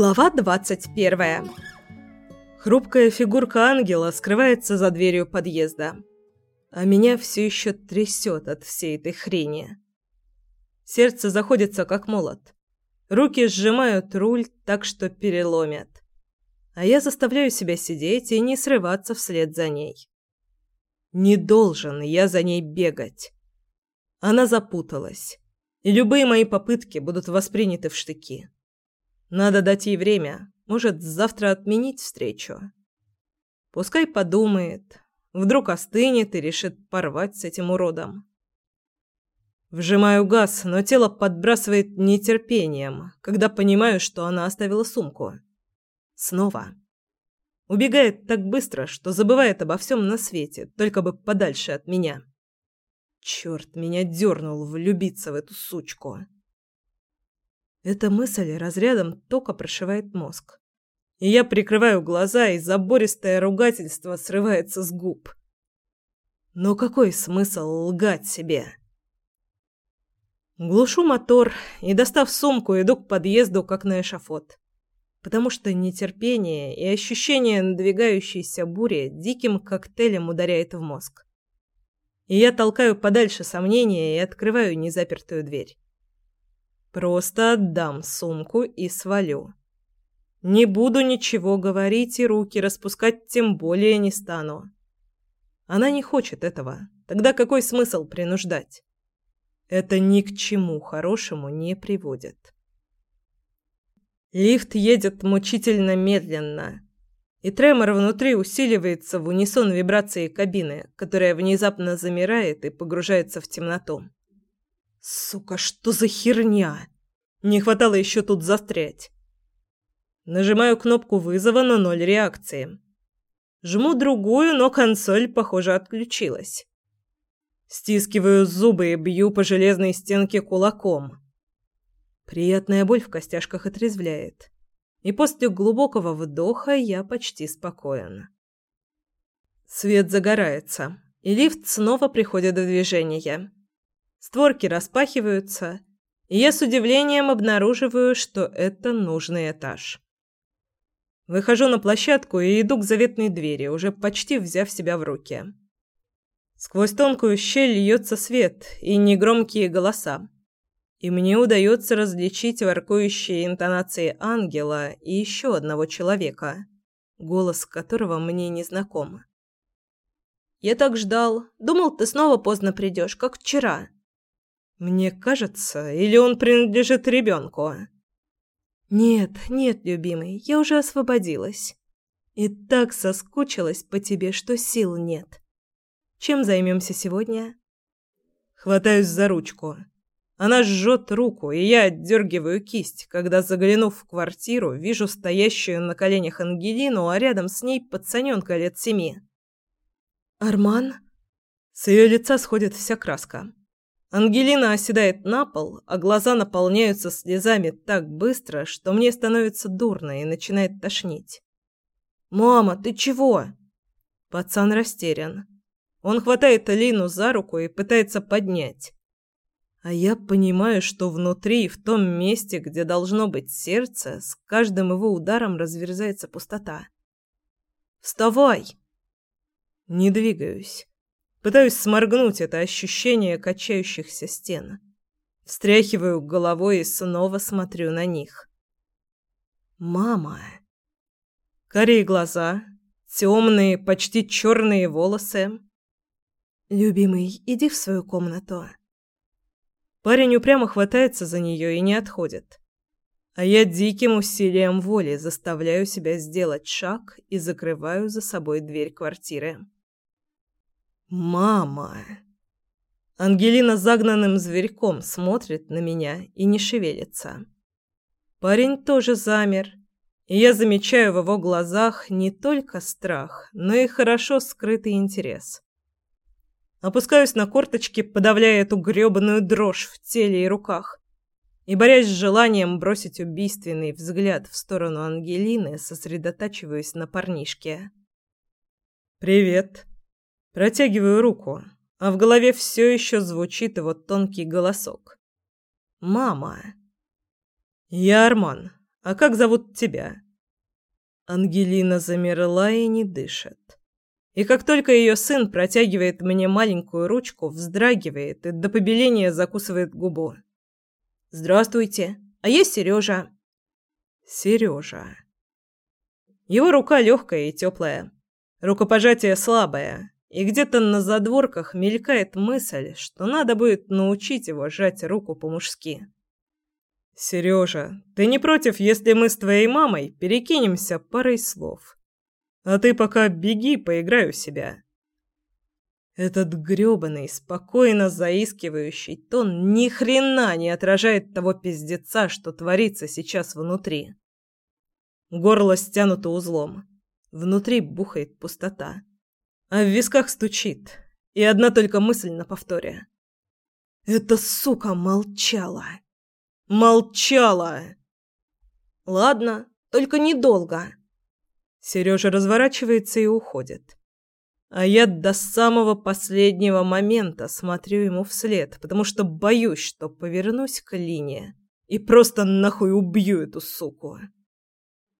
Глава 21. Хрупкая фигурка ангела скрывается за дверью подъезда. А меня все еще трясет от всей этой хрени. Сердце заходится как молот. Руки сжимают руль так, что переломят. А я заставляю себя сидеть и не срываться вслед за ней. Не должен я за ней бегать. Она запуталась, и любые мои попытки будут восприняты в штыки. Надо дать ей время, может, завтра отменить встречу. Пускай подумает, вдруг остынет и решит порвать с этим уродом. Вжимаю газ, но тело подбрасывает нетерпением, когда понимаю, что она оставила сумку. Снова. Убегает так быстро, что забывает обо всем на свете, только бы подальше от меня. Черт, меня дернул влюбиться в эту сучку. Эта мысль разрядом тока прошивает мозг. И я прикрываю глаза, и забористое ругательство срывается с губ. Но какой смысл лгать себе? Глушу мотор и, достав сумку, иду к подъезду, как на эшафот. Потому что нетерпение и ощущение надвигающейся бури диким коктейлем ударяет в мозг. И я толкаю подальше сомнения и открываю незапертую дверь. Просто отдам сумку и свалю. Не буду ничего говорить и руки распускать тем более не стану. Она не хочет этого. Тогда какой смысл принуждать? Это ни к чему хорошему не приводит. Лифт едет мучительно медленно, и тремор внутри усиливается в унисон вибрации кабины, которая внезапно замирает и погружается в темноту. Сука, что за херня? Не хватало еще тут застрять. Нажимаю кнопку вызова, но ноль реакции. Жму другую, но консоль, похоже, отключилась. Стискиваю зубы и бью по железной стенке кулаком. Приятная боль в костяшках отрезвляет. И после глубокого вдоха я почти спокоен. Свет загорается, и лифт снова приходит в движение. Створки распахиваются, и я с удивлением обнаруживаю, что это нужный этаж. Выхожу на площадку и иду к заветной двери, уже почти взяв себя в руки. Сквозь тонкую щель льется свет и негромкие голоса. И мне удается различить воркующие интонации ангела и еще одного человека, голос которого мне не знаком. «Я так ждал. Думал, ты снова поздно придешь, как вчера». Мне кажется, или он принадлежит ребенку? Нет, нет, любимый, я уже освободилась. И так соскучилась по тебе, что сил нет. Чем займемся сегодня? Хватаюсь за ручку. Она жжет руку, и я отдергиваю кисть, когда, заглянув в квартиру, вижу стоящую на коленях Ангелину, а рядом с ней пацаненка лет семи. «Арман?» С ее лица сходит вся краска. Ангелина оседает на пол, а глаза наполняются слезами так быстро, что мне становится дурно и начинает тошнить. «Мама, ты чего?» Пацан растерян. Он хватает Алину за руку и пытается поднять. А я понимаю, что внутри, в том месте, где должно быть сердце, с каждым его ударом разверзается пустота. «Вставай!» Не двигаюсь. Пытаюсь сморгнуть это ощущение качающихся стен. Встряхиваю головой и снова смотрю на них. «Мама!» Карие глаза, темные, почти черные волосы. «Любимый, иди в свою комнату». Парень упрямо хватается за нее и не отходит. А я диким усилием воли заставляю себя сделать шаг и закрываю за собой дверь квартиры. «Мама!» Ангелина загнанным зверьком смотрит на меня и не шевелится. Парень тоже замер, и я замечаю в его глазах не только страх, но и хорошо скрытый интерес. Опускаюсь на корточки, подавляя эту грёбаную дрожь в теле и руках, и, борясь с желанием бросить убийственный взгляд в сторону Ангелины, сосредотачиваюсь на парнишке. «Привет!» Протягиваю руку, а в голове все еще звучит его тонкий голосок. «Мама!» «Я Арман. А как зовут тебя?» Ангелина замерла и не дышит. И как только ее сын протягивает мне маленькую ручку, вздрагивает и до побеления закусывает губу. «Здравствуйте, а я Сережа». «Сережа». Его рука легкая и теплая, рукопожатие слабое, и где-то на задворках мелькает мысль, что надо будет научить его сжать руку по-мужски. «Сережа, ты не против, если мы с твоей мамой перекинемся парой слов? А ты пока беги, поиграй у себя». Этот грёбаный, спокойно заискивающий тон ни хрена не отражает того пиздеца, что творится сейчас внутри. Горло стянуто узлом. Внутри бухает пустота. А в висках стучит. И одна только мысль на повторе. «Эта сука молчала!» Молчала. Ладно, только недолго. Сережа разворачивается и уходит. А я до самого последнего момента смотрю ему вслед, потому что боюсь, что повернусь к Лине и просто нахуй убью эту суку.